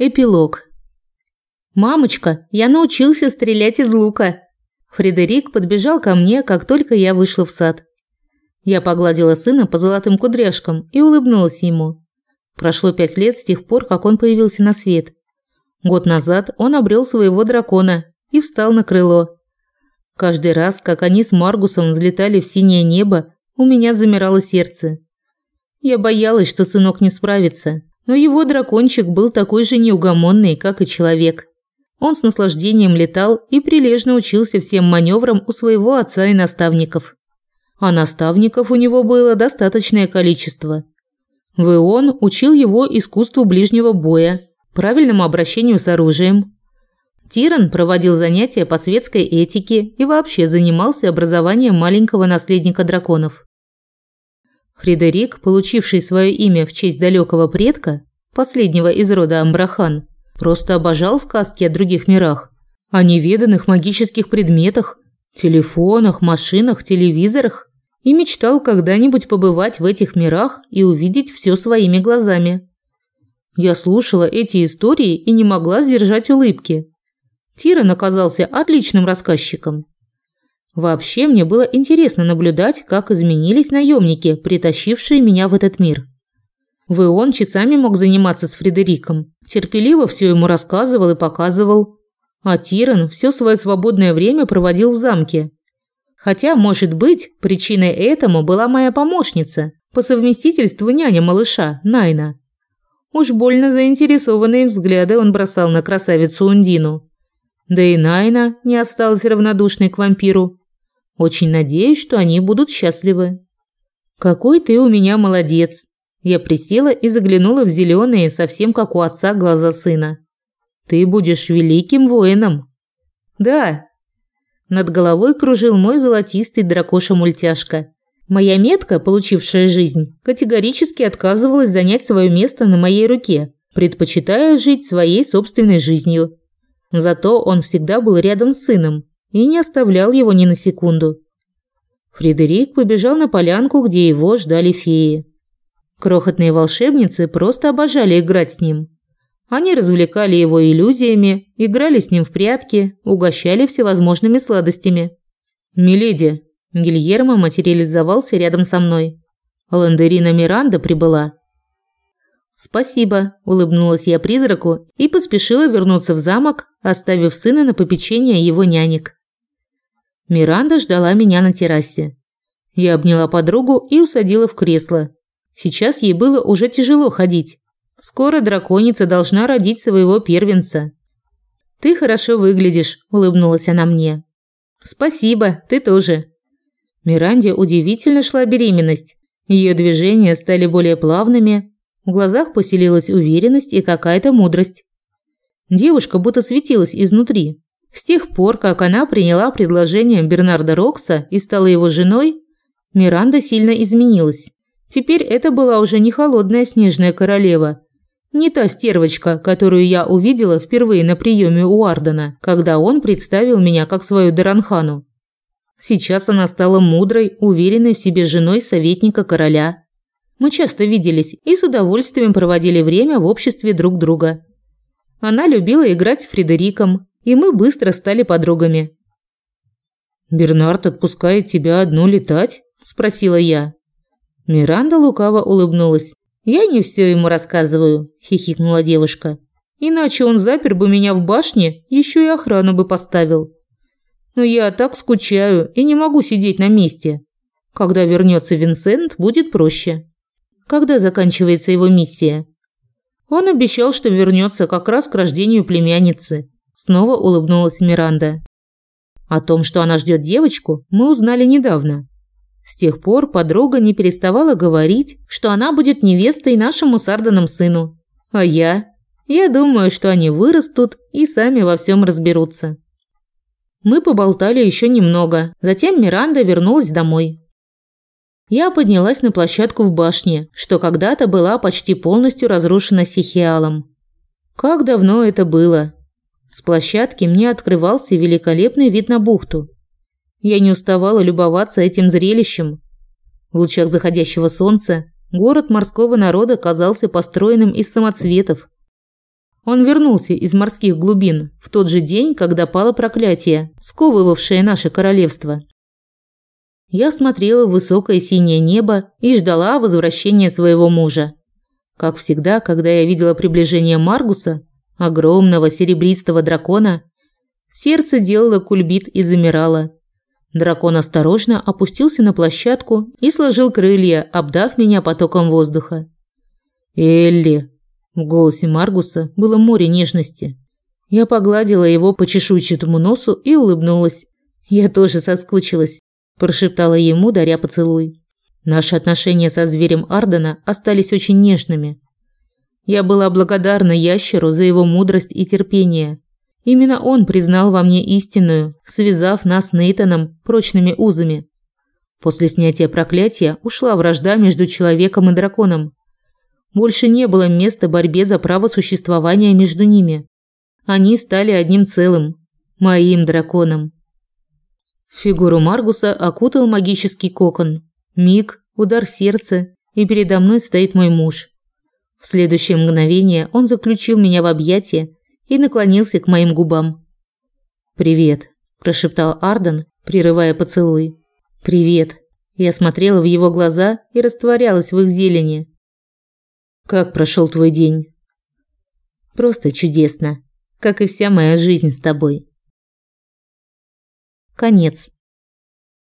Эпилог. «Мамочка, я научился стрелять из лука!» Фредерик подбежал ко мне, как только я вышла в сад. Я погладила сына по золотым кудряшкам и улыбнулась ему. Прошло пять лет с тех пор, как он появился на свет. Год назад он обрел своего дракона и встал на крыло. Каждый раз, как они с Маргусом взлетали в синее небо, у меня замирало сердце. Я боялась, что сынок не справится, но его дракончик был такой же неугомонный, как и человек. Он с наслаждением летал и прилежно учился всем маневрам у своего отца и наставников. А наставников у него было достаточное количество. Веон учил его искусству ближнего боя, правильному обращению с оружием. Тиран проводил занятия по светской этике и вообще занимался образованием маленького наследника драконов. Фредерик, получивший свое имя в честь далекого предка, последнего из рода Амбрахан, просто обожал сказки о других мирах, о неведанных магических предметах, телефонах, машинах, телевизорах и мечтал когда-нибудь побывать в этих мирах и увидеть все своими глазами. Я слушала эти истории и не могла сдержать улыбки. Тиран оказался отличным рассказчиком. Вообще мне было интересно наблюдать, как изменились наемники, притащившие меня в этот мир. Веон часами мог заниматься с Фредериком, терпеливо все ему рассказывал и показывал. А Тиран все свое свободное время проводил в замке. Хотя, может быть, причиной этому была моя помощница, по совместительству няня малыша, Найна. Уж больно заинтересованные взгляды он бросал на красавицу Ундину. Да и Найна не осталась равнодушной к вампиру. Очень надеюсь, что они будут счастливы. Какой ты у меня молодец. Я присела и заглянула в зеленые, совсем как у отца, глаза сына. Ты будешь великим воином. Да. Над головой кружил мой золотистый дракоша-мультяшка. Моя метка, получившая жизнь, категорически отказывалась занять свое место на моей руке, предпочитая жить своей собственной жизнью. Зато он всегда был рядом с сыном, и не оставлял его ни на секунду. Фредерик побежал на полянку, где его ждали феи. Крохотные волшебницы просто обожали играть с ним. Они развлекали его иллюзиями, играли с ним в прятки, угощали всевозможными сладостями. «Миледи!» Гильермо материализовался рядом со мной. Ландерина Миранда прибыла. «Спасибо», – улыбнулась я призраку и поспешила вернуться в замок, оставив сына на попечение его нянек. Миранда ждала меня на террасе. Я обняла подругу и усадила в кресло. Сейчас ей было уже тяжело ходить. Скоро драконица должна родить своего первенца. Ты хорошо выглядишь, улыбнулась она мне. Спасибо, ты тоже. Миранде удивительно шла беременность. Ее движения стали более плавными, в глазах поселилась уверенность и какая-то мудрость. Девушка будто светилась изнутри. С тех пор, как она приняла предложение Бернарда Рокса и стала его женой, Миранда сильно изменилась. Теперь это была уже не холодная снежная королева, не та стервочка, которую я увидела впервые на приеме у Ардена, когда он представил меня как свою Даранхану. Сейчас она стала мудрой, уверенной в себе женой советника короля. Мы часто виделись и с удовольствием проводили время в обществе друг друга. Она любила играть с Фредериком, и мы быстро стали подругами. «Бернард отпускает тебя одну летать?» – спросила я. Миранда лукаво улыбнулась. «Я не все ему рассказываю», – хихикнула девушка. «Иначе он запер бы меня в башне, еще и охрану бы поставил. Но я так скучаю и не могу сидеть на месте. Когда вернется Винсент, будет проще». «Когда заканчивается его миссия?» Он обещал, что вернется как раз к рождению племянницы. Снова улыбнулась Миранда. О том, что она ждет девочку, мы узнали недавно. С тех пор подруга не переставала говорить, что она будет невестой нашему Сарданом сыну. А я? Я думаю, что они вырастут и сами во всем разберутся. Мы поболтали еще немного, затем Миранда вернулась домой. Я поднялась на площадку в башне, что когда-то была почти полностью разрушена Сихиалом. Как давно это было? С площадки мне открывался великолепный вид на бухту. Я не уставала любоваться этим зрелищем. В лучах заходящего солнца город морского народа казался построенным из самоцветов. Он вернулся из морских глубин в тот же день, когда пало проклятие, сковывавшее наше королевство. Я смотрела в высокое синее небо и ждала возвращения своего мужа. Как всегда, когда я видела приближение Маргуса, огромного серебристого дракона, сердце делало кульбит и замирало. Дракон осторожно опустился на площадку и сложил крылья, обдав меня потоком воздуха. «Элли!» В голосе Маргуса было море нежности. Я погладила его по чешуйчатому носу и улыбнулась. Я тоже соскучилась прошептала ему, даря поцелуй. Наши отношения со зверем Ардена остались очень нежными. Я была благодарна ящеру за его мудрость и терпение. Именно он признал во мне истинную, связав нас с Нейтаном прочными узами. После снятия проклятия ушла вражда между человеком и драконом. Больше не было места борьбе за право существования между ними. Они стали одним целым, моим драконом. Фигуру Маргуса окутал магический кокон. Миг, удар сердца, и передо мной стоит мой муж. В следующее мгновение он заключил меня в объятия и наклонился к моим губам. «Привет», – прошептал Арден, прерывая поцелуй. «Привет». Я смотрела в его глаза и растворялась в их зелени. «Как прошел твой день?» «Просто чудесно, как и вся моя жизнь с тобой». Конец.